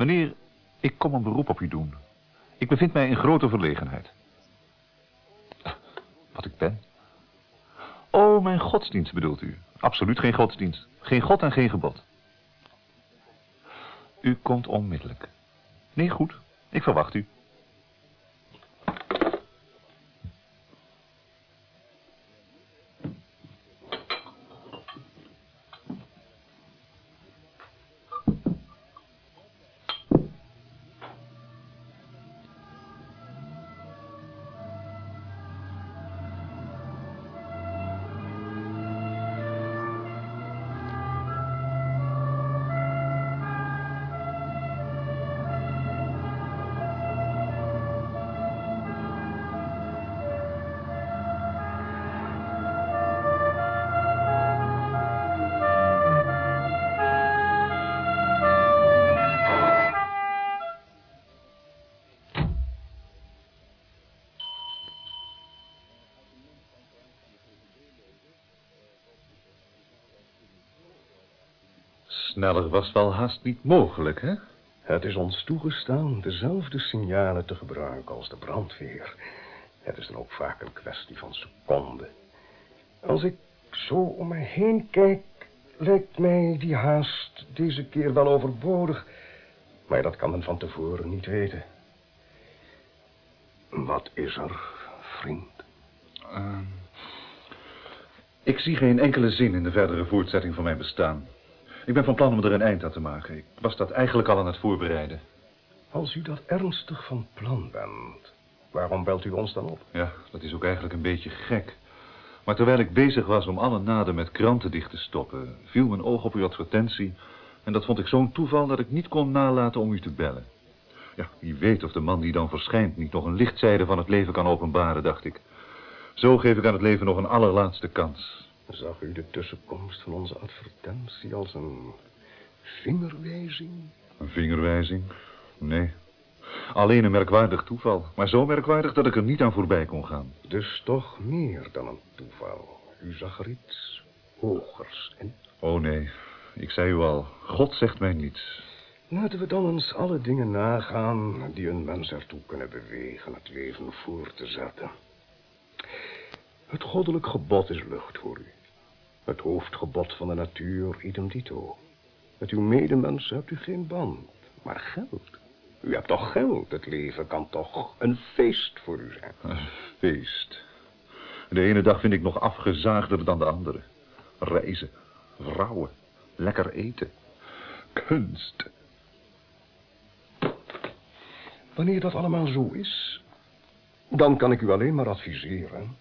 Meneer, ik kom een beroep op u doen. Ik bevind mij in grote verlegenheid. Wat ik ben? Oh, mijn godsdienst bedoelt u. Absoluut geen godsdienst. Geen god en geen gebod. U komt onmiddellijk. Nee, goed. Ik verwacht u. was wel haast niet mogelijk, hè? Het is ons toegestaan dezelfde signalen te gebruiken als de brandweer. Het is dan ook vaak een kwestie van seconden. Als ik zo om mij heen kijk, lijkt mij die haast deze keer wel overbodig. Maar dat kan men van tevoren niet weten. Wat is er, vriend? Uh, ik zie geen enkele zin in de verdere voortzetting van mijn bestaan. Ik ben van plan om er een eind aan te maken. Ik was dat eigenlijk al aan het voorbereiden. Als u dat ernstig van plan bent, waarom belt u ons dan op? Ja, dat is ook eigenlijk een beetje gek. Maar terwijl ik bezig was om alle naden met kranten dicht te stoppen... viel mijn oog op uw advertentie... en dat vond ik zo'n toeval dat ik niet kon nalaten om u te bellen. Ja, wie weet of de man die dan verschijnt... niet nog een lichtzijde van het leven kan openbaren, dacht ik. Zo geef ik aan het leven nog een allerlaatste kans. Zag u de tussenkomst van onze advertentie als een vingerwijzing? Een vingerwijzing? Nee. Alleen een merkwaardig toeval. Maar zo merkwaardig dat ik er niet aan voorbij kon gaan. Dus toch meer dan een toeval. U zag er iets hogers in. Oh nee, ik zei u al, God zegt mij niets. Laten we dan eens alle dingen nagaan die een mens ertoe kunnen bewegen het leven voor te zetten. Het goddelijk gebod is lucht voor u. Het hoofdgebod van de natuur, idem dito. Met uw medemens hebt u geen band, maar geld. U hebt toch geld? Het leven kan toch een feest voor u zijn? Een feest. De ene dag vind ik nog afgezaagder dan de andere. Reizen, vrouwen, lekker eten, kunst. Wanneer dat allemaal zo is, dan kan ik u alleen maar adviseren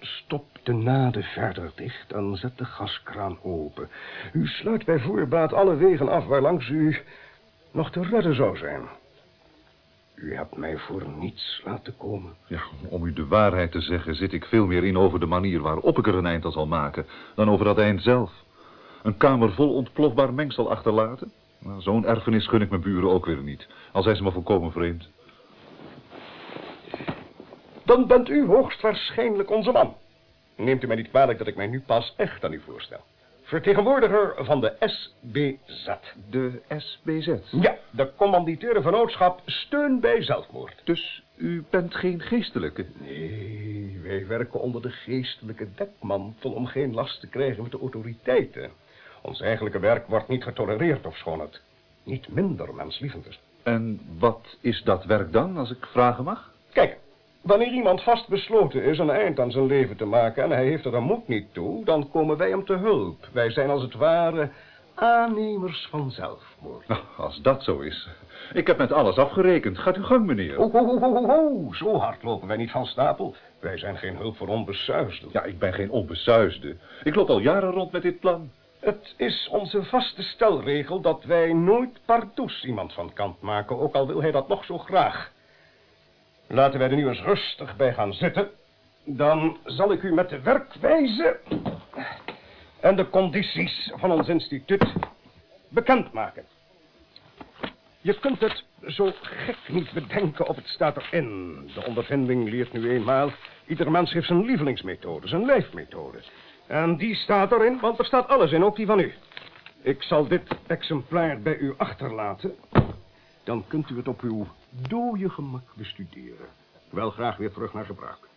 Stop de naden verder dicht en zet de gaskraan open. U sluit bij voorbaat alle wegen af waarlangs u nog te redden zou zijn. U hebt mij voor niets laten komen. Ja, om u de waarheid te zeggen zit ik veel meer in over de manier waarop ik er een eind aan zal maken... dan over dat eind zelf. Een kamer vol ontplofbaar mengsel achterlaten? Nou, Zo'n erfenis gun ik mijn buren ook weer niet. Al zijn ze me volkomen vreemd dan bent u hoogstwaarschijnlijk onze man. Neemt u mij niet kwalijk dat ik mij nu pas echt aan u voorstel. Vertegenwoordiger van de SBZ. De SBZ? Ja, de commanditaire vennootschap Steun bij Zelfmoord. Dus u bent geen geestelijke? Nee, wij werken onder de geestelijke dekmantel om geen last te krijgen met de autoriteiten. Ons eigenlijke werk wordt niet getolereerd, ofschoon het niet minder menslievend is. En wat is dat werk dan, als ik vragen mag? Wanneer iemand vastbesloten is een eind aan zijn leven te maken... en hij heeft er een moed niet toe, dan komen wij hem te hulp. Wij zijn als het ware aannemers van zelfmoord. Nou, als dat zo is. Ik heb met alles afgerekend. Gaat uw gang, meneer. Oh, oh, oh, oh, oh. Zo hard lopen wij niet van stapel. Wij zijn geen hulp voor onbesuisden. Ja, ik ben geen onbesuisde. Ik loop al jaren rond met dit plan. Het is onze vaste stelregel dat wij nooit pardoes iemand van kant maken... ook al wil hij dat nog zo graag... Laten wij er nu eens rustig bij gaan zitten. Dan zal ik u met de werkwijze en de condities van ons instituut bekendmaken. Je kunt het zo gek niet bedenken of het staat erin. De ondervinding leert nu eenmaal... ieder mens heeft zijn lievelingsmethode, zijn lijfmethode. En die staat erin, want er staat alles in, ook die van u. Ik zal dit exemplaar bij u achterlaten. Dan kunt u het op uw dode gemak bestuderen. Wel graag weer terug naar gebruik.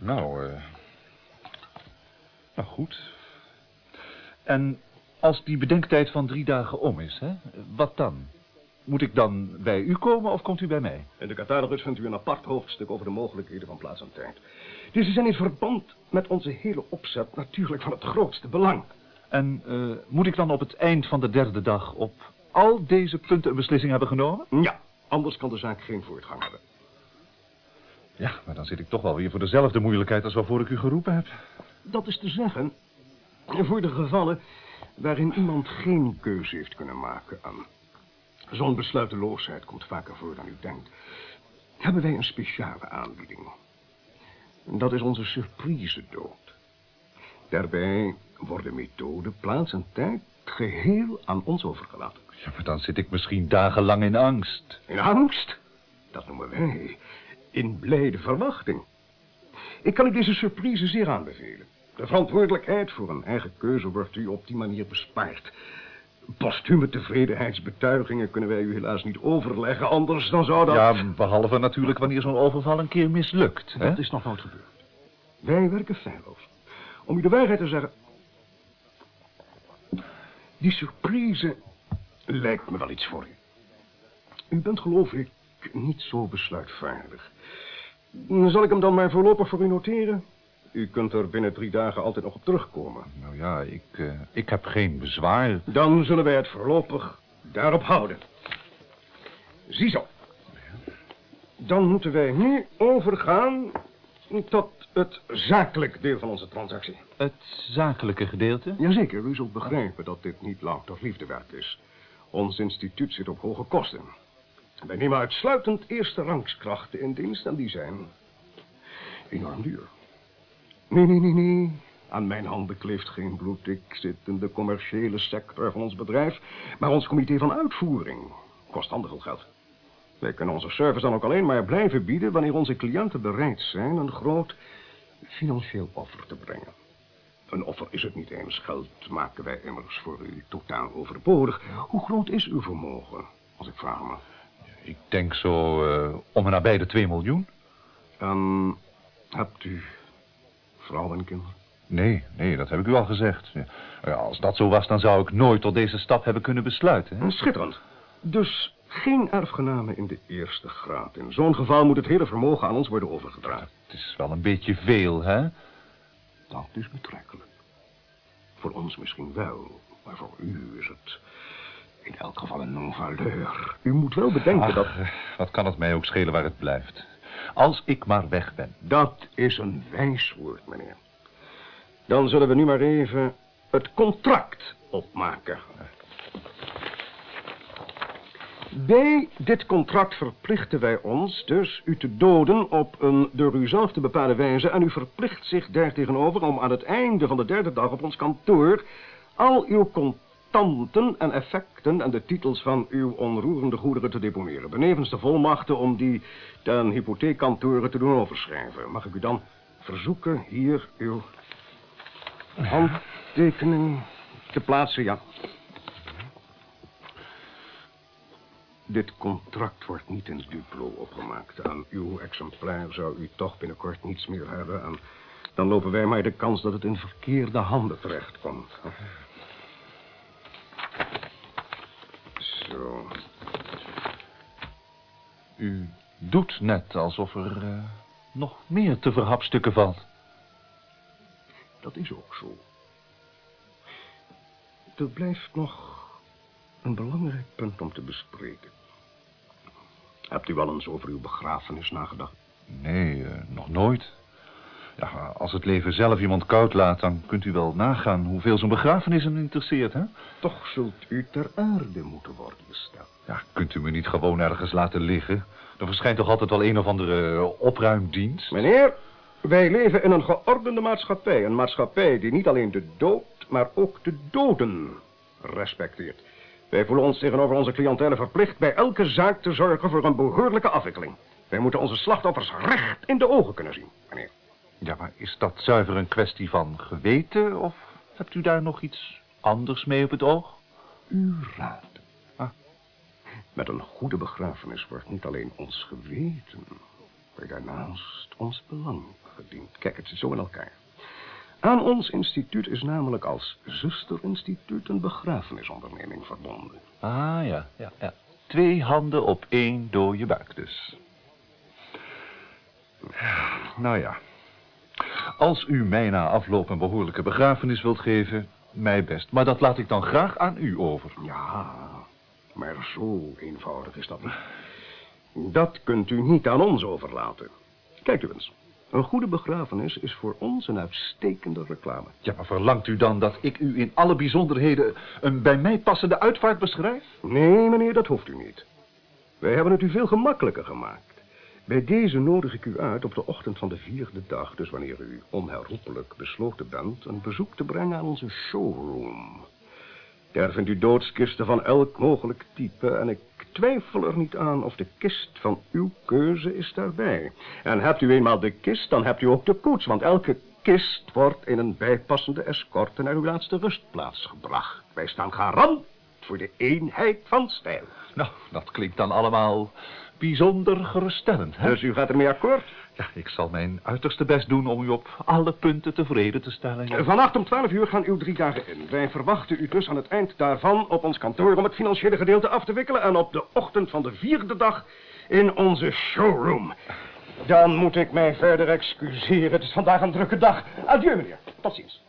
Nou, eh... Nou, goed. En als die bedenktijd van drie dagen om is, hè? Wat dan? Moet ik dan bij u komen of komt u bij mij? In de catalogus vindt u een apart hoofdstuk over de mogelijkheden van plaats en tijd. Deze zijn in verband met onze hele opzet natuurlijk van het grootste belang. En uh, moet ik dan op het eind van de derde dag op al deze punten een beslissing hebben genomen? Ja, anders kan de zaak geen voortgang hebben. Ja, maar dan zit ik toch wel weer voor dezelfde moeilijkheid als waarvoor ik u geroepen heb. Dat is te zeggen, voor de gevallen waarin iemand geen keuze heeft kunnen maken aan... Zo'n besluiteloosheid komt vaker voor dan u denkt. Hebben wij een speciale aanbieding. Dat is onze surprise dood. Daarbij worden methode, plaats en tijd geheel aan ons overgelaten. Ja, maar dan zit ik misschien dagenlang in angst. In angst? Dat noemen wij in blijde verwachting. Ik kan u deze surprise zeer aanbevelen. De verantwoordelijkheid voor een eigen keuze wordt u op die manier bespaard. Postume tevredenheidsbetuigingen kunnen wij u helaas niet overleggen, anders dan zou dat... Ja, behalve natuurlijk wanneer zo'n overval een keer mislukt. Dat is nog nooit gebeurd. Wij werken feilloos. Om u de waarheid te zeggen... Die surprise lijkt me wel iets voor u. U bent geloof ik niet zo besluitvaardig. Zal ik hem dan maar voorlopig voor u noteren? U kunt er binnen drie dagen altijd nog op terugkomen. Nou ja, ik, uh, ik heb geen bezwaar. Dan zullen wij het voorlopig daarop houden. Ziezo. Dan moeten wij nu overgaan tot het zakelijk deel van onze transactie. Het zakelijke gedeelte? Jazeker, u zult begrijpen dat dit niet louter liefdewerk is. Ons instituut zit op hoge kosten. Wij nemen uitsluitend eerste rangskrachten in dienst en die zijn enorm duur. Nee, nee, nee, nee. Aan mijn handen kleeft geen bloed. Ik zit in de commerciële sector van ons bedrijf. Maar ons comité van uitvoering kost handig geld. Wij kunnen onze service dan ook alleen maar blijven bieden... wanneer onze cliënten bereid zijn een groot financieel offer te brengen. Een offer is het niet eens. Geld maken wij immers voor u totaal overbodig. Hoe groot is uw vermogen, als ik vraag me? Ik denk zo uh, om en nabij de 2 miljoen. En hebt u vrouw en kinderen? Nee, nee, dat heb ik u al gezegd. Ja, als dat zo was, dan zou ik nooit tot deze stap hebben kunnen besluiten. Hè? Schitterend. Dus geen erfgenamen in de eerste graad. In zo'n geval moet het hele vermogen aan ons worden overgedragen. Het is wel een beetje veel, hè? Dat is betrekkelijk. Voor ons misschien wel, maar voor u is het in elk geval een non-valeur. U moet wel bedenken Ach, dat... Wat kan het mij ook schelen waar het blijft? Als ik maar weg ben. Dat is een wijs woord, meneer. Dan zullen we nu maar even het contract opmaken. Bij dit contract verplichten wij ons dus u te doden op een door u zelf te bepalen wijze... en u verplicht zich daartegenover om aan het einde van de derde dag op ons kantoor... al uw contanten en effecten en de titels van uw onroerende goederen te deponeren. Benevens de volmachten om die ten hypotheekkantoren te doen overschrijven. Mag ik u dan verzoeken hier uw handtekening te plaatsen? Ja. Dit contract wordt niet in Duplo opgemaakt. Aan uw exemplaar zou u toch binnenkort niets meer hebben. En dan lopen wij maar de kans dat het in verkeerde handen terechtkomt. Zo. U doet net alsof er uh, nog meer te verhapstukken valt. Dat is ook zo. Er blijft nog een belangrijk punt om te bespreken. Hebt u wel eens over uw begrafenis nagedacht? Nee, uh, nog nooit. Ja, als het leven zelf iemand koud laat, dan kunt u wel nagaan hoeveel zo'n begrafenis hem interesseert, hè? Toch zult u ter aarde moeten worden besteld. Ja, kunt u me niet gewoon ergens laten liggen? Er verschijnt toch altijd wel een of andere uh, opruimdienst? Meneer, wij leven in een geordende maatschappij. Een maatschappij die niet alleen de dood, maar ook de doden respecteert. Wij voelen ons tegenover onze cliëntelen verplicht bij elke zaak te zorgen voor een behoorlijke afwikkeling. Wij moeten onze slachtoffers recht in de ogen kunnen zien, meneer. Ja, maar is dat zuiver een kwestie van geweten of hebt u daar nog iets anders mee op het oog? Uw raad. Ah. Met een goede begrafenis wordt niet alleen ons geweten, maar daarnaast ons belang gediend. Kijk, het zit zo in elkaar. Aan ons instituut is namelijk als zusterinstituut een begrafenisonderneming verbonden. Ah, ja, ja, ja. Twee handen op één dode buik dus. Nou ja. Als u mij na afloop een behoorlijke begrafenis wilt geven, mij best. Maar dat laat ik dan graag aan u over. Ja, maar zo eenvoudig is dat niet. Dat kunt u niet aan ons overlaten. Kijk u eens. Een goede begrafenis is voor ons een uitstekende reclame. Ja, maar verlangt u dan dat ik u in alle bijzonderheden een bij mij passende uitvaart beschrijf? Nee, meneer, dat hoeft u niet. Wij hebben het u veel gemakkelijker gemaakt. Bij deze nodig ik u uit op de ochtend van de vierde dag, dus wanneer u onherroepelijk besloten bent, een bezoek te brengen aan onze showroom. Daar vindt u doodskisten van elk mogelijk type en ik twijfel er niet aan of de kist van uw keuze is daarbij. En hebt u eenmaal de kist, dan hebt u ook de koets, want elke kist wordt in een bijpassende escorte naar uw laatste rustplaats gebracht. Wij staan garant voor de eenheid van stijl. Nou, dat klinkt dan allemaal bijzonder geruststellend, hè? Dus u gaat ermee akkoord? Ja, ik zal mijn uiterste best doen om u op alle punten tevreden te stellen. ja. Vannacht om 12 uur gaan uw drie dagen in. Wij verwachten u dus aan het eind daarvan op ons kantoor om het financiële gedeelte af te wikkelen en op de ochtend van de vierde dag in onze showroom. Dan moet ik mij verder excuseren. Het is vandaag een drukke dag. Adieu, meneer. Tot ziens.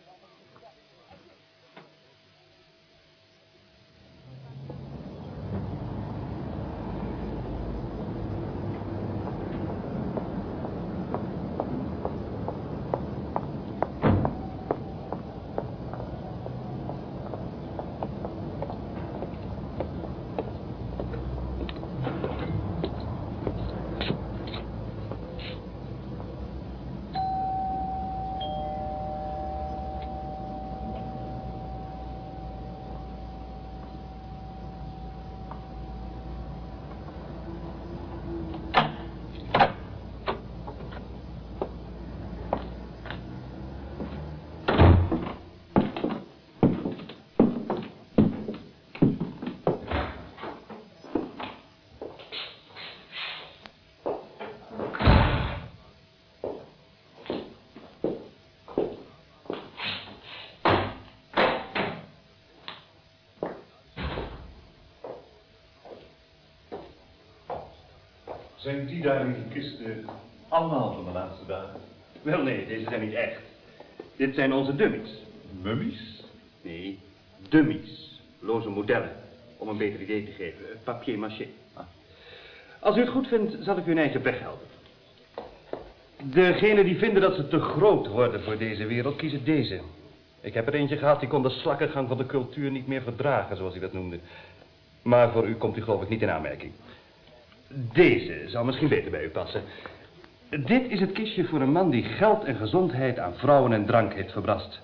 Zijn die daar in die kisten allemaal van de laatste dagen? Wel, nee, deze zijn niet echt. Dit zijn onze dummies. Mummies? Nee, dummies. Loze modellen. Om een beter idee te geven. Papier maché. Ah. Als u het goed vindt, zal ik u een eindje op weg helpen. Degenen die vinden dat ze te groot worden voor deze wereld, kiezen deze. Ik heb er eentje gehad die kon de slakkengang van de cultuur niet meer verdragen, zoals hij dat noemde. Maar voor u komt hij geloof ik niet in aanmerking. Deze zou misschien beter bij u passen. Dit is het kistje voor een man die geld en gezondheid aan vrouwen en drank heeft verbrast.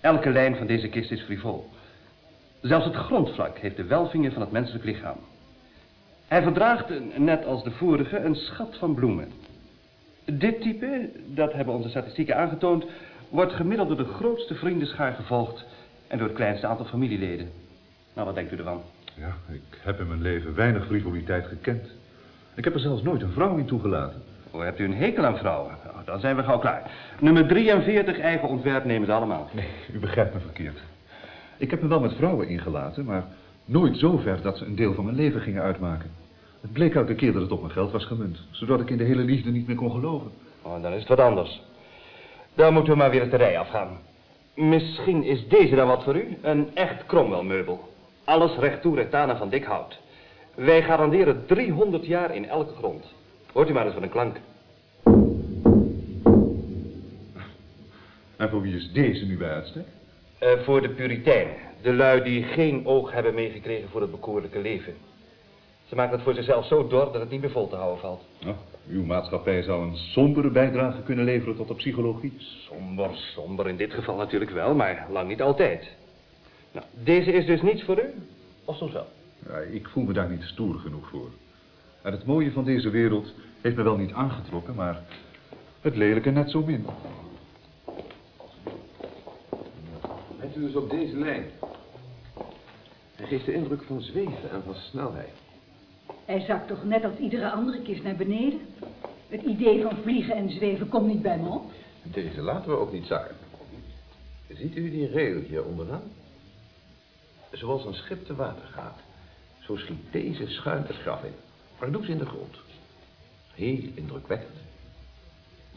Elke lijn van deze kist is frivol. Zelfs het grondvlak heeft de welvingen van het menselijk lichaam. Hij verdraagt, net als de vorige, een schat van bloemen. Dit type, dat hebben onze statistieken aangetoond, wordt gemiddeld door de grootste vriendenschaar gevolgd en door het kleinste aantal familieleden. Nou, wat denkt u ervan? Ja, ik heb in mijn leven weinig frivoliteit gekend. Ik heb er zelfs nooit een vrouw in toegelaten. Hoe hebt u een hekel aan vrouwen? Nou, dan zijn we gauw klaar. Nummer 43, eigen ontwerp, nemen ze allemaal. Nee, u begrijpt me verkeerd. Ik heb me wel met vrouwen ingelaten, maar nooit zo ver dat ze een deel van mijn leven gingen uitmaken. Het bleek elke keer dat het op mijn geld was gemunt, zodat ik in de hele liefde niet meer kon geloven. Oh, dan is het wat anders. Dan moeten we maar weer het terrein afgaan. Misschien is deze dan wat voor u? Een echt Cromwell-meubel. Alles recht toe, recht aan en van dik hout. Wij garanderen 300 jaar in elke grond. Hoort u maar eens van een klank. En voor wie is deze nu bij uitstek? Eh, voor de Puritijnen. De lui die geen oog hebben meegekregen voor het bekoorlijke leven. Ze maken het voor zichzelf zo dor dat het niet meer vol te houden valt. Nou, uw maatschappij zou een sombere bijdrage kunnen leveren tot de psychologie. Somber, somber in dit geval natuurlijk wel, maar lang niet altijd. Nou, deze is dus niets voor u? Of soms wel? Ja, ik voel me daar niet stoer genoeg voor. En het mooie van deze wereld heeft me wel niet aangetrokken, maar het lelijke net zo min. Bent u dus op deze lijn? Hij geeft de indruk van zweven en van snelheid. Hij zakt toch net als iedere andere kist naar beneden? Het idee van vliegen en zweven komt niet bij me op. Deze laten we ook niet zakken. Ziet u die rail hier onderaan? Zoals een schip te water gaat, zo schiet deze schuin het graf in. Pardoes in de grond. Heel indrukwekkend.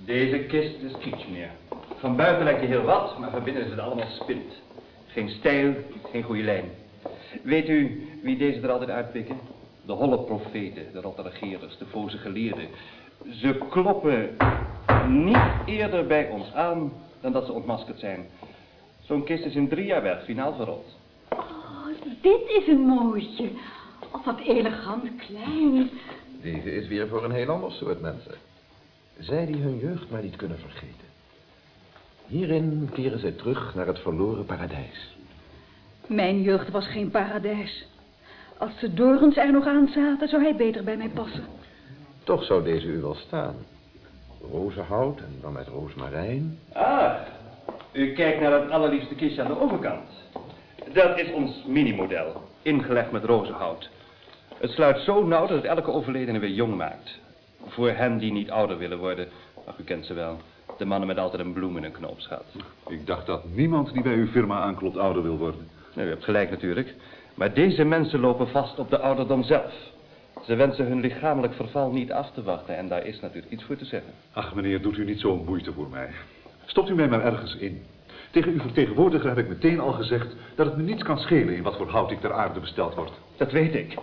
Deze kist is meneer. Van buiten lijkt hij heel wat, maar van binnen is het allemaal spint. Geen stijl, geen goede lijn. Weet u wie deze er altijd uitpikken? De holle profeten, de rotte regeerders, de voze geleerden. Ze kloppen niet eerder bij ons aan dan dat ze ontmaskerd zijn. Zo'n kist is in drie jaar werk finaal verrot. Oh, dit is een mooitje. Oh, wat elegant klein. Deze is weer voor een heel ander soort mensen. Zij die hun jeugd maar niet kunnen vergeten. Hierin keren zij terug naar het verloren paradijs. Mijn jeugd was geen paradijs. Als de dorens er nog aan zaten, zou hij beter bij mij passen. Toch zou deze u wel staan. Rozenhout en dan met roosmarijn. Ah, u kijkt naar het allerliefste kistje aan de overkant. Dat is ons minimodel, ingelegd met rozenhout. Het sluit zo nauw dat het elke overledene weer jong maakt. Voor hen die niet ouder willen worden, ach, u kent ze wel. De mannen met altijd een bloem in hun knoopsgat. Ik dacht dat niemand die bij uw firma aanklopt ouder wil worden. Nou, u hebt gelijk natuurlijk. Maar deze mensen lopen vast op de ouderdom zelf. Ze wensen hun lichamelijk verval niet af te wachten en daar is natuurlijk iets voor te zeggen. Ach, meneer, doet u niet zo'n moeite voor mij. Stopt u mij maar ergens in. Tegen uw vertegenwoordiger heb ik meteen al gezegd dat het me niets kan schelen in wat voor hout ik ter aarde besteld word. Dat weet ik.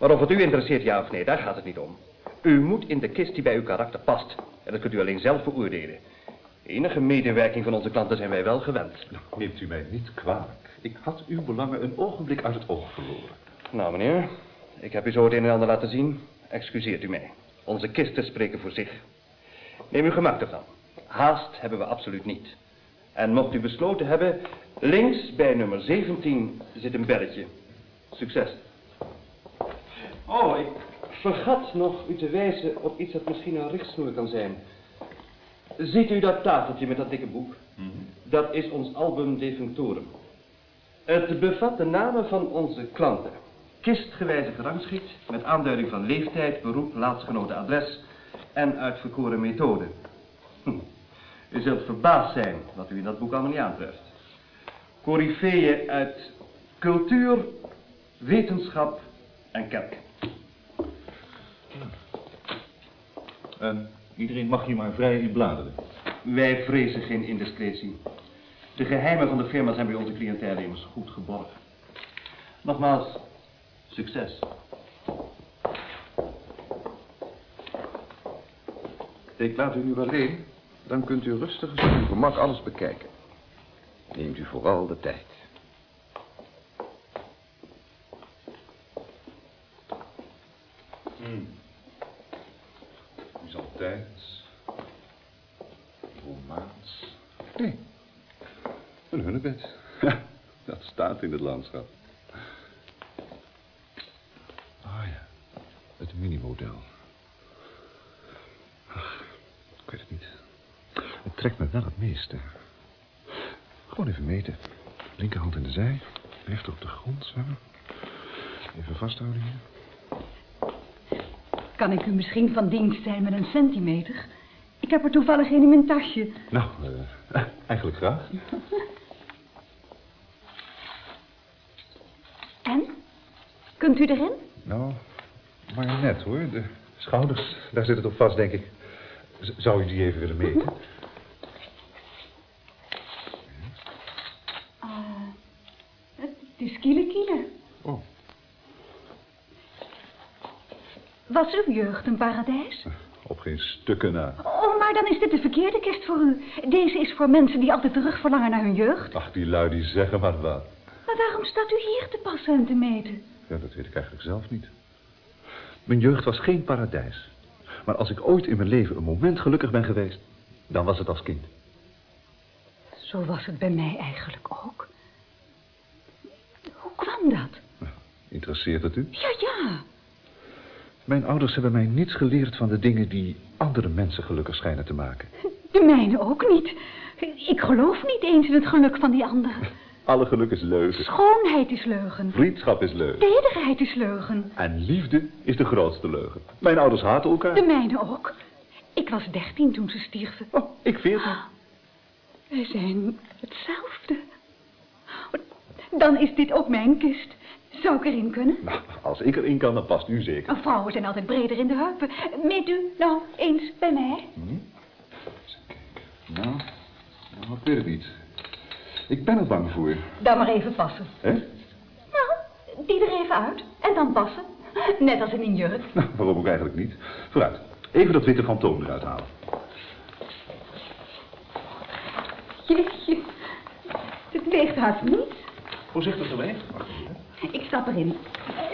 Maar of het u interesseert, ja of nee, daar gaat het niet om. U moet in de kist die bij uw karakter past. En dat kunt u alleen zelf beoordelen. Enige medewerking van onze klanten zijn wij wel gewend. Nou, neemt u mij niet kwalijk. Ik had uw belangen een ogenblik uit het oog verloren. Nou, meneer, ik heb u zo het een en ander laten zien. Excuseert u mij. Onze kisten spreken voor zich. Neem uw gemak ervan. Haast hebben we absoluut niet. En mocht u besloten hebben, links bij nummer 17 zit een belletje. Succes. Oh, ik vergat nog u te wijzen op iets dat misschien een richtsnoer kan zijn. Ziet u dat tafeltje met dat dikke boek? Dat is ons album Defunctorum. Het bevat de namen van onze klanten. Kistgewijze gerangschikt met aanduiding van leeftijd, beroep, laatstgenoten adres en uitverkoren methode. Hm. U zult verbaasd zijn wat u in dat boek allemaal niet aantreft. Coryfeeën uit cultuur, wetenschap en kerk. En iedereen mag hier maar vrij in bladeren. Wij vrezen geen indiscretie. De geheimen van de firma zijn bij onze cliëntele immers goed geborgen. Nogmaals, succes. Ik laat u nu alleen. Dan kunt u rustig op uw gemak alles bekijken. Neemt u vooral de tijd. Is altijd. Romaans. Nee. Een hunnebed. Ja, dat staat in het landschap. Ah ja, het minimodel. Ach, ik weet het niet. Het trekt me wel het meeste. Gewoon even meten. Linkerhand in de zij. Rechter op de grond, zo. Even vasthouden hier. Kan ik u misschien van dienst zijn met een centimeter? Ik heb er toevallig een in mijn tasje. Nou, eh, eigenlijk graag. En? Kunt u erin? Nou, maar net hoor. De schouders, daar zit het op vast, denk ik. Z- zou u die even willen meten? Ah, het is kiele kiele. Oh, Was uw jeugd een paradijs? op geen stukken na. Oh, maar dan is dit de verkeerde kist voor u. Deze is voor mensen die altijd terug verlangen naar hun jeugd. Ach, die lui die zeggen maar wat. Maar waarom staat u hier te passen en te meten? Ja, dat weet ik eigenlijk zelf niet. Mijn jeugd was geen paradijs. Maar als ik ooit in mijn leven een moment gelukkig ben geweest... dan was het als kind. Zo was het bij mij eigenlijk ook. Hoe kwam dat? Interesseert het u? Ja, ja. Mijn ouders hebben mij niets geleerd van de dingen die andere mensen gelukkig schijnen te maken. De mijne ook niet. Ik geloof niet eens in het geluk van die anderen. Alle geluk is leugen. Schoonheid is leugen. Vriendschap is leugen. Tederheid is leugen. En liefde is de grootste leugen. Mijn ouders haten elkaar. De mijne ook. Ik was dertien toen ze stierven. Oh, ik veertien. Wij zijn hetzelfde. Dan is dit ook mijn kist. Zou ik erin kunnen? Nou, als ik erin kan, dan past u zeker. Vrouwen zijn altijd breder in de heupen. Meet u nou eens bij mij? Nou, nou, ik weet het niet. Ik ben er bang voor. Dan maar even passen. Hè? Nou, die er even uit. En dan passen. Net als in een jurk. Nou, waarom ook eigenlijk niet? Vooruit. Even dat witte fantoom eruit halen. Jeetje. Het weegt haast niet. Voorzichtig ermee. Ik stap erin.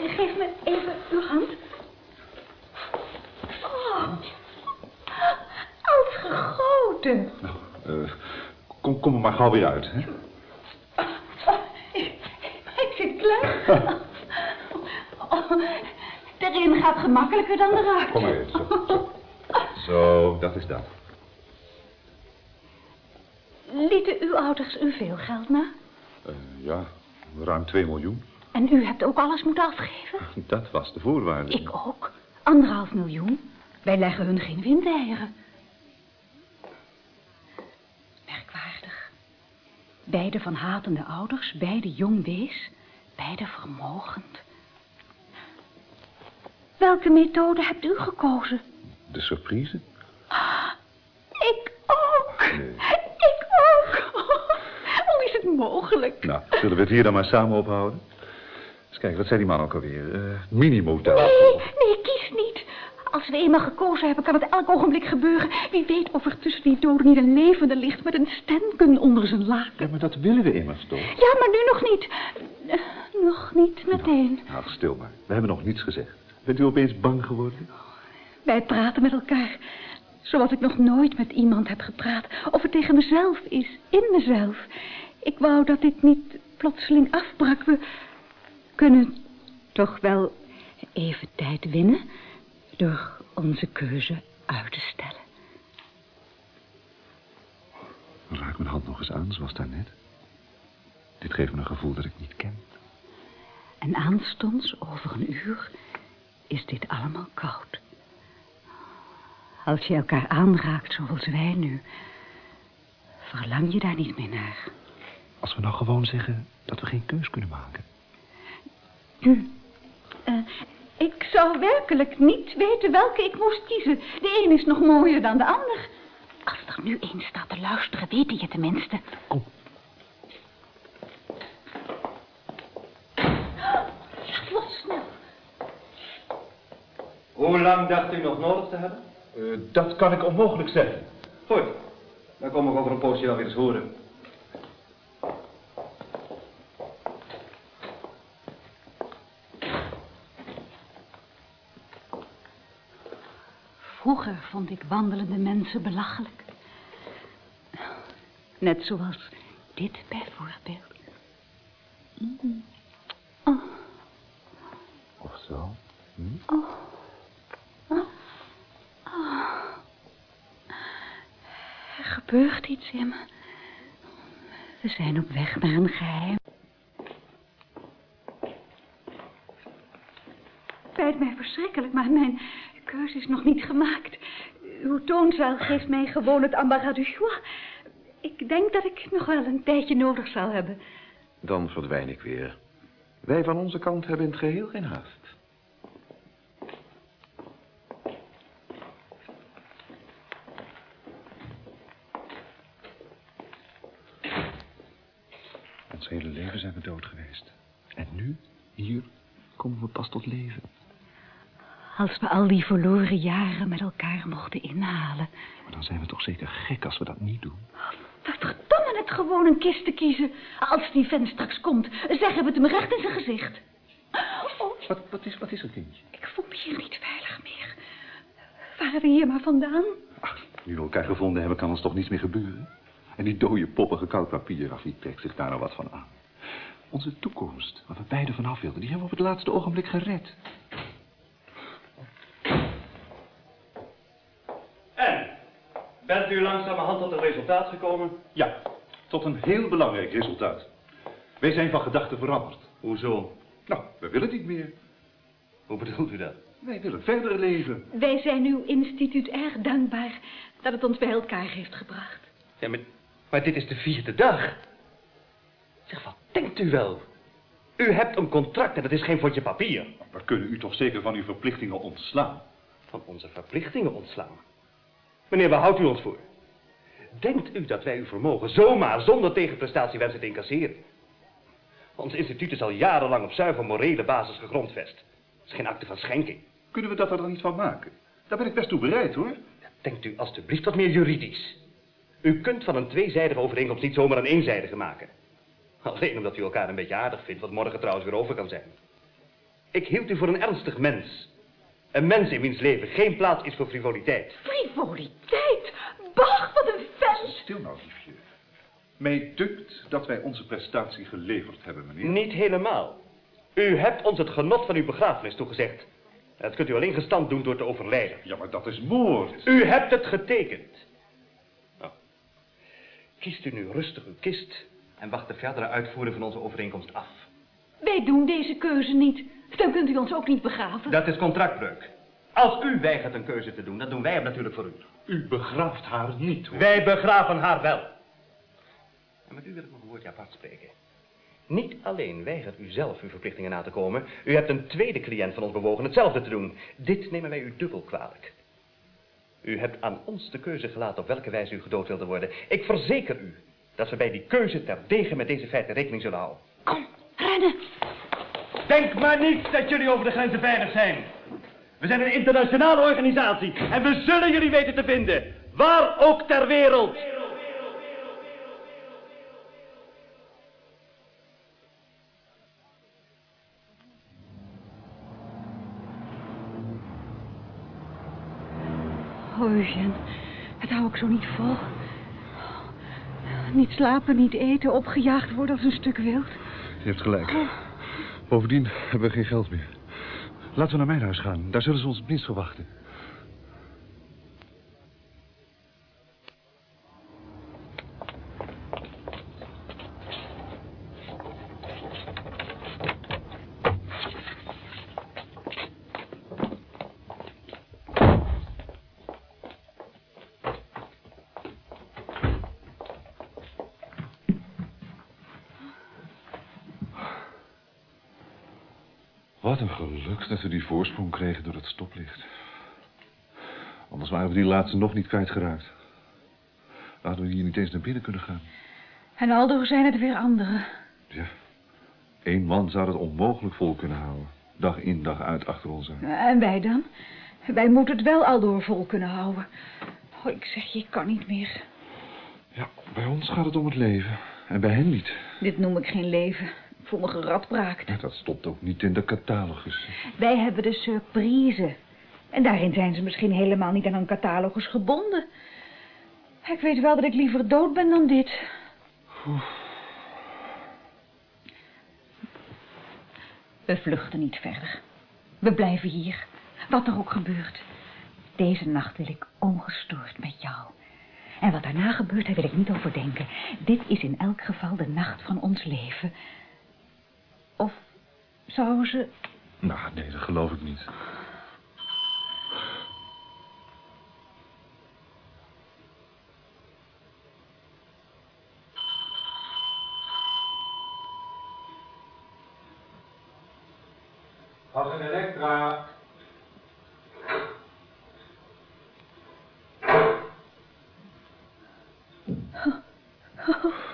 Geef me even uw hand. Oh. Als gegoten. Nou, eh, kom, kom er maar gauw weer uit. Hè? Ik, zit klem. Oh, erin gaat gemakkelijker dan eruit. Kom maar even. Zo, zo. Zo, dat is dat. Lieten uw ouders u veel geld na? Eh, ja, ruim 2 miljoen. En u hebt ook alles moeten afgeven? Dat was de voorwaarde. Ik ook. Anderhalf miljoen. Wij leggen hun geen windeieren. Merkwaardig. Beide van hatende ouders, beide jong wees, beide vermogend. Welke methode hebt u gekozen? De surprise? Ik ook. Nee. Ik ook. Hoe is het mogelijk? Nou, zullen we het hier dan maar samen ophouden? Eens kijken, wat zei die man ook alweer? Minimotel. Nee. Als we eenmaal gekozen hebben, kan het elk ogenblik gebeuren. Wie weet of er tussen die doden niet een levende ligt met een stenken onder zijn laken. Ja, maar dat willen we immers toch? Ja, maar nu nog niet. Eh, nog niet meteen. Ach, stil maar. We hebben nog niets gezegd. Bent u opeens bang geworden? Wij praten met elkaar. Zoals ik nog nooit met iemand heb gepraat. Of het tegen mezelf is, in mezelf. Ik wou dat dit niet plotseling afbrak. We kunnen toch wel even tijd winnen... door onze keuze uit te stellen. Raak mijn hand nog eens aan, zoals daarnet. Dit geeft me een gevoel dat ik niet ken. En aanstonds, over een uur, is dit allemaal koud. Als je elkaar aanraakt zoals wij nu... verlang je daar niet meer naar. Als we nou gewoon zeggen dat we geen keus kunnen maken. Eh, ik zou werkelijk niet weten welke ik moest kiezen. De een is nog mooier dan de ander. Als er nu één staat te luisteren, weet je tenminste. Kom. Wat snel. Hoe lang dacht u nog nodig te hebben? Eh, dat kan ik onmogelijk zeggen. Goed, dan kom ik over een poosje wel weer eens horen. Vroeger vond ik wandelende mensen belachelijk. Net zoals dit bijvoorbeeld. Mm. Oh, Of zo? er gebeurt iets in me. We zijn op weg naar een geheim. Spijt mij verschrikkelijk, maar mijn keuze is nog niet gemaakt. Uw toonzaal geeft mij gewoon het embarras du choix. Ik denk dat ik nog wel een tijdje nodig zal hebben. Dan verdwijn ik weer. Wij van onze kant hebben in het geheel geen haast. Ons hele leven zijn we dood geweest. En nu, hier, komen we pas tot leven. Als we al die verloren jaren met elkaar mochten inhalen. Maar dan zijn we toch zeker gek als we dat niet doen. Verdomme het gewoon een kist te kiezen. Als die vent straks komt, zeggen we het hem recht in zijn gezicht. Oh, Wat, wat, is, wat is er, kindje? ik voel me hier niet veilig meer. Waren we hier maar vandaan? Ach, nu we elkaar gevonden hebben, kan ons toch niets meer gebeuren? En die dode poppige koud papier, af, wie trekt zich daar nou wat van aan? Onze toekomst, waar we beide vanaf wilden, die hebben we op het laatste ogenblik gered. En, bent u langzamerhand tot een resultaat gekomen? Ja, tot een heel belangrijk resultaat. Wij zijn van gedachten veranderd. Hoezo? Nou, we willen niet meer. Hoe bedoelt u dat? Wij willen verder leven. Wij zijn uw instituut erg dankbaar dat het ons bij elkaar heeft gebracht. Ja, maar, maar dit is de vierde dag. Zeg, wat denkt u wel? U hebt een contract en dat is geen vodje papier. We kunnen u toch zeker van uw verplichtingen ontslaan? Van onze verplichtingen ontslaan. Meneer, waar houdt u ons voor? Denkt u dat wij uw vermogen zomaar zonder tegenprestatie wensen te incasseren? Ons instituut is al jarenlang op zuiver morele basis gegrondvest. Het is geen akte van schenking. Kunnen we dat er dan niet van maken? Daar ben ik best toe bereid, hoor. Denkt u alstublieft wat meer juridisch. U kunt van een tweezijdige overeenkomst niet zomaar een eenzijdige maken. Alleen omdat u elkaar een beetje aardig vindt, wat morgen trouwens weer over kan zijn. Ik hield u voor een ernstig mens. Een mens in wiens leven geen plaats is voor frivoliteit. Frivoliteit? Bach, wat een! Stil nou, liefje. Mij dukt dat wij onze prestatie geleverd hebben, meneer. Niet helemaal. U hebt ons het genot van uw begrafenis toegezegd. Dat kunt u alleen gestand doen door te overlijden. Ja, maar dat is moord. U hebt het getekend. Nou, kiest u nu rustig uw kist en wacht de verdere uitvoering van onze overeenkomst af. Wij doen deze keuze niet. Dan kunt u ons ook niet begraven. Dat is contractbreuk. Als u weigert een keuze te doen, dan doen wij hem natuurlijk voor u. U begraaft haar niet, hoor. Wij begraven haar wel. En met u wil ik nog een woordje apart spreken. Niet alleen weigert u zelf uw verplichtingen na te komen, u hebt een tweede cliënt van ons bewogen hetzelfde te doen. Dit nemen wij u dubbel kwalijk. U hebt aan ons de keuze gelaten op welke wijze u gedood wilde worden. Ik verzeker u dat we bij die keuze terdege met deze feiten rekening zullen houden. Kom, rennen. Denk maar niet dat jullie over de grenzen veilig zijn. We zijn een internationale organisatie en we zullen jullie weten te vinden. Waar ook ter wereld. Oh, Eugène, het hou ik zo niet vol. Niet slapen, niet eten, opgejaagd worden als een stuk wild. Je hebt gelijk. Bovendien hebben we geen geld meer. Laten we naar mijn huis gaan. Daar zullen ze ons minst verwachten. Wat dat we die voorsprong kregen door het stoplicht. Anders waren we die laatste nog niet kwijtgeraakt. Hadden we hier niet eens naar binnen kunnen gaan. En aldo zijn het weer anderen. Ja, één man zou het onmogelijk vol kunnen houden. Dag in, dag uit achter ons aan. En wij dan? Wij moeten het wel aldoor vol kunnen houden. Oh, ik zeg je, ik kan niet meer. Ja, bij ons gaat het om het leven. En bij hen niet. Dit noem ik geen leven. Voel me geradbraakt. Ja, dat stond ook niet in de catalogus. Wij hebben de surprise. En daarin zijn ze misschien helemaal niet aan een catalogus gebonden. Ik weet wel dat ik liever dood ben dan dit. We vluchten niet verder. We blijven hier, wat er ook gebeurt. Deze nacht wil ik ongestoord met jou. En wat daarna gebeurt, daar wil ik niet over denken. Dit is in elk geval de nacht van ons leven. Of zou ze... Nou, nee, dat geloof ik niet. Als een elektra.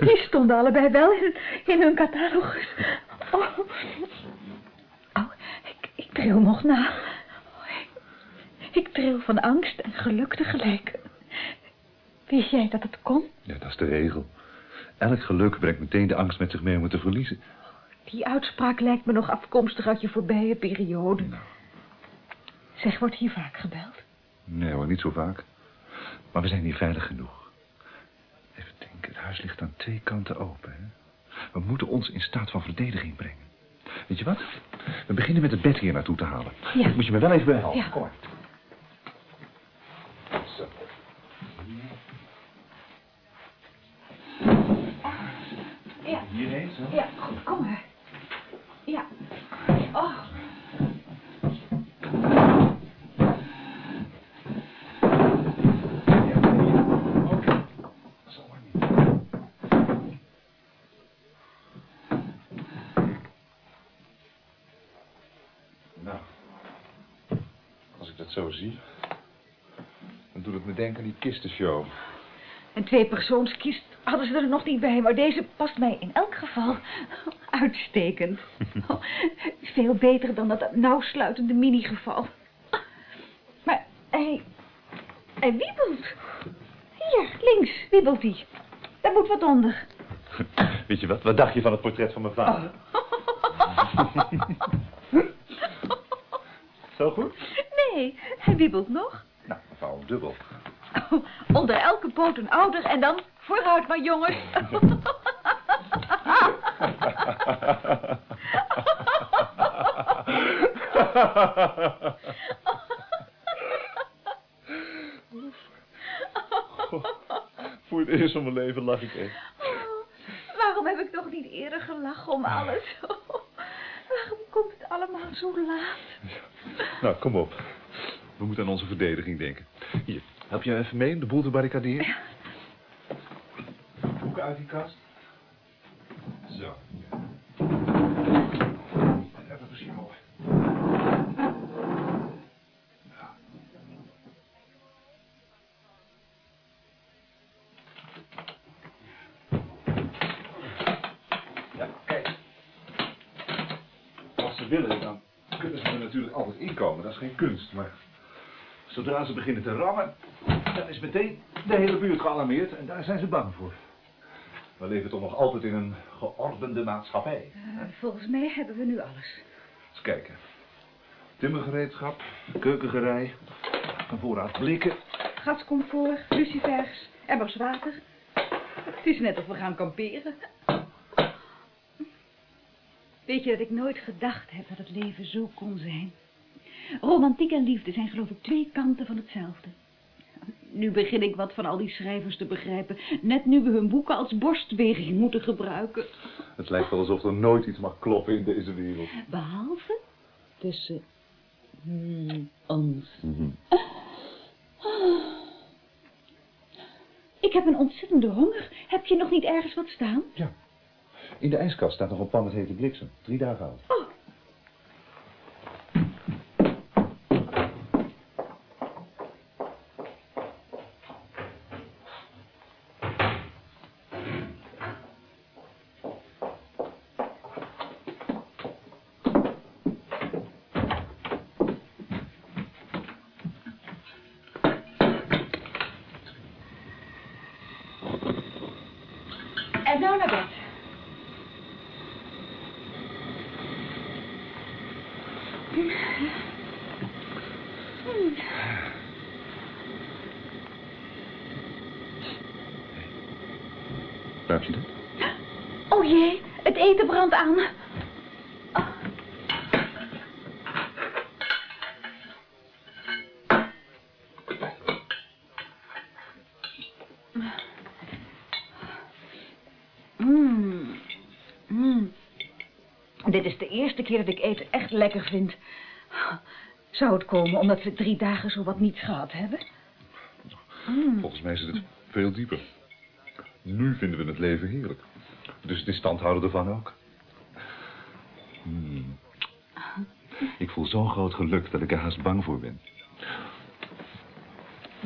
Die stonden allebei wel in, in hun catalogus. Oh, oh ik, ik tril nog na. Ik, ik tril van angst en geluk tegelijk. Wist jij dat het kon? Ja, dat is de regel. Elk geluk brengt meteen de angst met zich mee om het te verliezen. Die uitspraak lijkt me nog afkomstig uit je voorbije periode. Zeg, wordt hier vaak gebeld? Nee hoor, niet zo vaak. Maar we zijn hier veilig genoeg. Huis ligt aan twee kanten open. Hè? We moeten ons in staat van verdediging brengen. Weet je wat? We beginnen met het bed hier naartoe te halen. Ja. Moet je me wel even bij? Ja. Kom maar. Zo. Ja. Hierheen, zo? Ja, goed, kom maar. Ja. Oh. Oké. Zo maar niet. Nou, als ik dat zo zie, dan doet het me denken aan die kistenshow. Een tweepersoonskist hadden ze er nog niet bij, maar deze past mij in elk geval uitstekend. Oh, Veel beter dan dat nauwsluitende minigeval. Maar hij, hij wiebelt. Hier, links, wiebelt hij. Daar moet wat onder. Weet je wat? Wat dacht je van het portret van mijn vader? Zo goed? Nee, wiebelt nog. Nou, mevrouw, dubbel. Onder elke poot een ouder en dan vooruit maar jongens. Voor het eerst van mijn leven lach ik echt. Waarom heb ik nog niet eerder gelachen om alles? Waarom komt het allemaal zo laat? Nou, kom op. Aan onze verdediging denken. Hier, help jij even mee om de boel te barricaderen? Boeken uit die kast. Zo. Even precies op. Ja, kijk. Als ze willen, dan kunnen ze er natuurlijk altijd inkomen. Dat is geen kunst, maar zodra ze beginnen te rammen, dan is meteen de hele buurt gealarmeerd en daar zijn ze bang voor. We leven toch nog altijd in een geordende maatschappij. Eh, volgens mij hebben we nu alles. Eens kijken. Timmergereedschap, keukengerei, een voorraad blikken. Gascomfort, lucifers, emmers water. Het is net of we gaan kamperen. Weet je dat ik nooit gedacht heb dat het leven zo kon zijn? Romantiek en liefde zijn geloof ik twee kanten van hetzelfde. Nu begin ik wat van al die schrijvers te begrijpen. Net nu we hun boeken als borstweging moeten gebruiken. Het lijkt wel alsof er nooit iets mag kloppen in deze wereld. Behalve tussen hmm, ons. Ik heb een ontzettende honger. Heb je nog niet ergens wat staan? Ja. In de ijskast staat nog een pan met hete bliksem. Drie dagen oud. Oh, En nou naar bed. Ruikt je dat? Oh jee, het eten brandt aan. Mm. Mm. Dit is de eerste keer dat ik eten echt lekker vind. Zou het komen omdat we drie dagen zo wat niets gehad hebben? Volgens mij zit het veel dieper. Nu vinden we het leven heerlijk. Dus het is standhouden ervan ook. Hmm. Ik voel zo'n groot geluk dat ik er haast bang voor ben.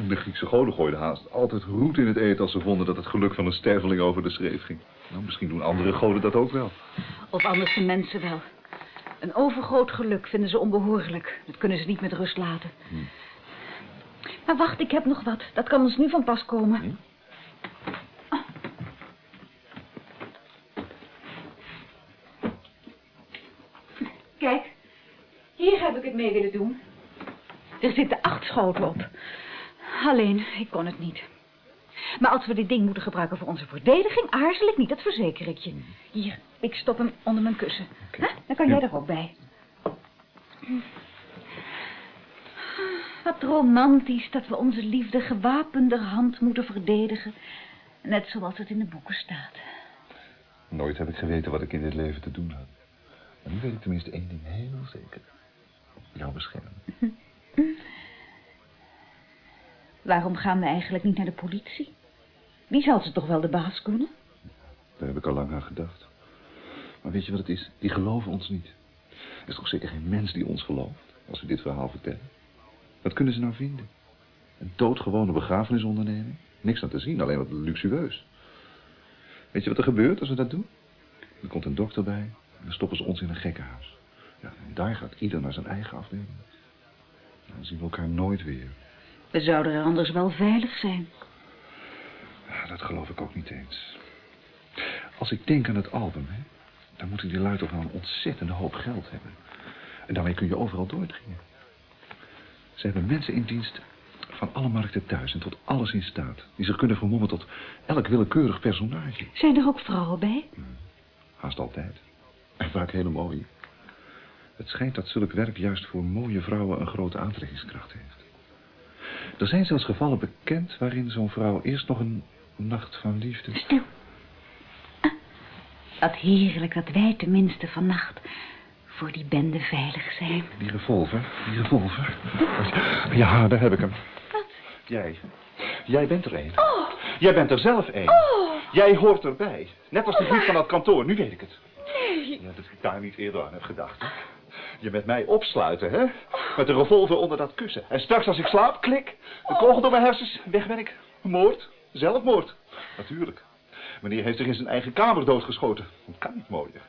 De Griekse goden gooiden haast altijd roet in het eten als ze vonden dat het geluk van een sterveling over de schreef ging. Nou, misschien doen andere goden dat ook wel. Of anders de mensen wel. Een overgroot geluk vinden ze onbehoorlijk. Dat kunnen ze niet met rust laten. Maar wacht, ik heb nog wat. Dat kan ons nu van pas komen. Kijk, hier heb ik het mee willen doen. Er zitten acht schoten op. Alleen, ik kon het niet. Maar als we dit ding moeten gebruiken voor onze verdediging, aarzel ik niet, dat verzeker ik je. Hier, ik stop hem onder mijn kussen. Dan kan jij er ook bij. Wat romantisch dat we onze liefde gewapenderhand moeten verdedigen. Net zoals het in de boeken staat. Nooit heb ik geweten wat ik in dit leven te doen had. Maar nu weet ik tenminste één ding heel zeker. Jou beschermen. Waarom gaan we eigenlijk niet naar de politie? Die zal ze toch wel de baas kunnen? Daar heb ik al lang aan gedacht. Maar weet je wat het is? Die geloven ons niet. Er is toch zeker geen mens die ons gelooft, als we dit verhaal vertellen. Wat kunnen ze nou vinden? Een doodgewone begrafenisonderneming? Niks aan te zien, alleen wat luxueus. Weet je wat er gebeurt als we dat doen? Er komt een dokter bij en dan stoppen ze ons in een gekkenhuis. Ja, en daar gaat ieder naar zijn eigen afdeling. Dan zien we elkaar nooit weer. We zouden er anders wel veilig zijn. Ja, dat geloof ik ook niet eens. Als ik denk aan het album, hè, dan moeten die lui toch wel een ontzettende hoop geld hebben. En daarmee kun je overal doordringen. Ze hebben mensen in dienst van alle markten thuis en tot alles in staat. Die zich kunnen vermommen tot elk willekeurig personage. Zijn er ook vrouwen bij? Haast altijd. En vaak hele mooie. Het schijnt dat zulk werk juist voor mooie vrouwen een grote aantrekkingskracht heeft. Er zijn zelfs gevallen bekend waarin zo'n vrouw eerst nog een nacht van liefde... Stil. Ah, Wat heerlijk dat wij tenminste vannacht voor die bende veilig zijn. Die revolver, die revolver. Ja, daar heb ik hem. Wat? Jij. Jij bent er een. Oh, Jij bent er zelf een. oh, Jij hoort erbij. Net als de vriend van dat kantoor, nu weet ik het. nee. Ja, dat ik daar niet eerder aan heb gedacht. Hè? Je met mij opsluiten, hè? Met een revolver onder dat kussen. En straks als ik slaap, klik. De kogel door mijn hersens, weg ben ik. Moord. Zelfmoord. Natuurlijk. Meneer heeft zich in zijn eigen kamer doodgeschoten. Dat kan niet mooier.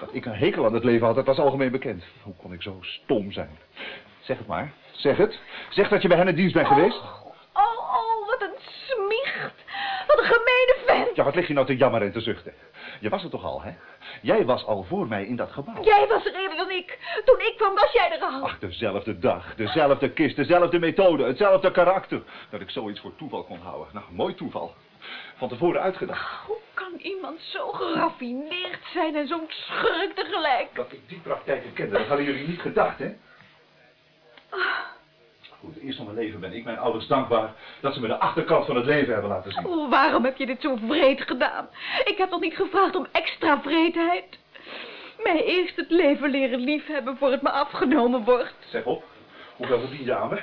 Dat ik een hekel aan het leven had, dat was algemeen bekend. Hoe kon ik zo stom zijn? Zeg het maar. Zeg het. Zeg dat je bij hen in dienst bent geweest. Oh, oh, wat een smicht. Wat een gemeene vent. Ja, wat lig je nou te jammeren en te zuchten? Je was er toch al, hè? Jij was al voor mij in dat gebouw. Jij was er eerder ik. Toen ik kwam was jij er al. Ach, dezelfde dag, dezelfde kist, dezelfde methode, hetzelfde karakter. Dat ik zoiets voor toeval kon houden. Nou, mooi toeval. Van tevoren uitgedacht. Hoe kan iemand zo geraffineerd zijn en zo'n schurk tegelijk? Dat ik die praktijken kende, dat hadden jullie niet gedacht, hè? Goed, eerst van mijn leven ben ik mijn ouders dankbaar dat ze me de achterkant van het leven hebben laten zien. Oh, waarom heb je dit zo vreed gedaan? Ik heb nog niet gevraagd om extra vreedheid. Mij eerst het leven leren liefhebben voor het me afgenomen wordt. Zeg op, hoeveel verdien je aan me?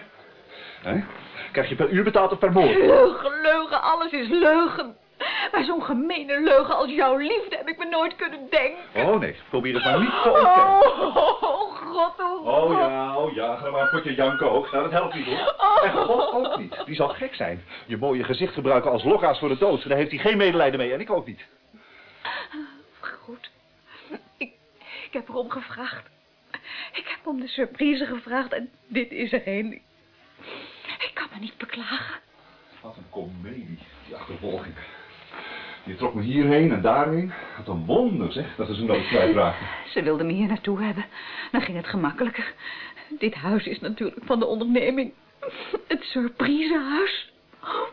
Hè? Krijg je per uur betaald of per moord? Leugen, leugen, alles is leugen. Maar zo'n gemene leugen als jouw liefde heb ik me nooit kunnen denken. Oh nee, probeer het maar niet te ontkennen. Oh, oh, god, oh, Oh god. ja, oh ja, ga maar een potje janken ook. Nou, dat helpt niet hoor. En God ook niet. Die zal gek zijn. Je mooie gezicht gebruiken als logaas voor de dood. Daar heeft hij geen medelijden mee en ik ook niet. Goed. Ik, heb erom gevraagd. Ik heb om de surprise gevraagd en dit is er een. Ik kan me niet beklagen. Wat een komedie, die achtervolging. Je trok me hierheen en daarheen. Wat een wonder zeg, dat ze zo nooit kwijtraakten. Ze wilde me hier naartoe hebben. Dan ging het gemakkelijker. Dit huis is natuurlijk van de onderneming. Het surprisehuis. Oh,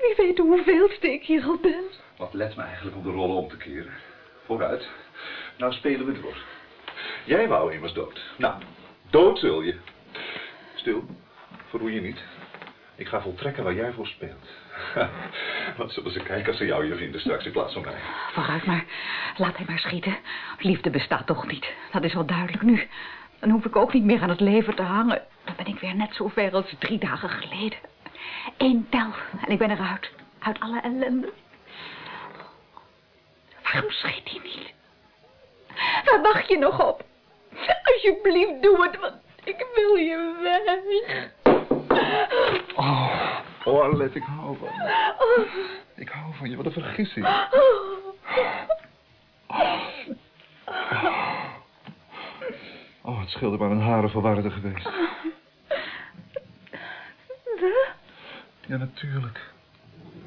wie weet hoeveelste ik hier al ben. Wat let me eigenlijk om de rollen om te keren. Vooruit. Nou spelen we door. Jij wou immers dood. Nou, dood zul je. Stil, verroei je niet. Ik ga voltrekken waar jij voor speelt. Wat zullen ze kijken als ze jou hier vinden straks in plaats van mij? Vooruit maar. Laat hij maar schieten. Liefde bestaat toch niet. Dat is wel duidelijk nu. Dan hoef ik ook niet meer aan het leven te hangen. Dan ben ik weer net zo ver als drie dagen geleden. Eén tel en ik ben eruit. Uit alle ellende. Waarom schiet hij niet? Waar wacht je nog op? Alsjeblieft, doe het, want ik wil je weg. Oh, oh Arlette, ik hou van je. Ik hou van je, wat een vergissing. Oh, het scheelde maar een haren verwarde geweest. We? Ja, natuurlijk.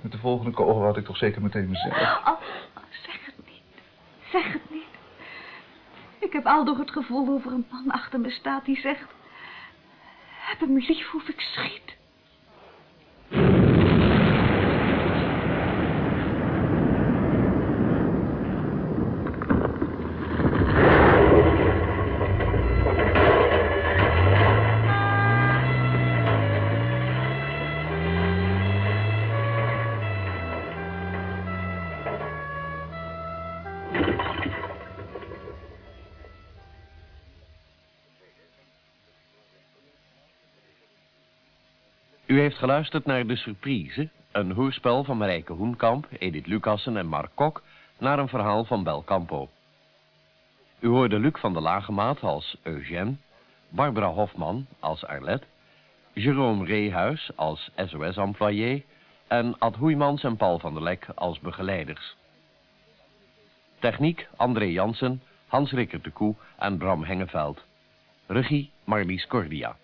Met de volgende kogel had ik toch zeker meteen mezelf. Oh, zeg het niet. Zeg het. Ik heb al door het gevoel over een man achter me staat die zegt... Heb hem lief of ik schiet. U heeft geluisterd naar De Surprise, een hoorspel van Marijke Hoenkamp, Edith Lucassen en Mark Kok, naar een verhaal van Bel Campo. U hoorde Luc van der Lagemaat als Eugène, Barbara Hofman als Arlette, Jérôme Reehuis als SOS-employé en Ad Hoeymans en Paul van der Lek als begeleiders. Techniek André Jansen, Hans Rikker de Koe en Bram Hengeveld. Regie Marlies Cordia.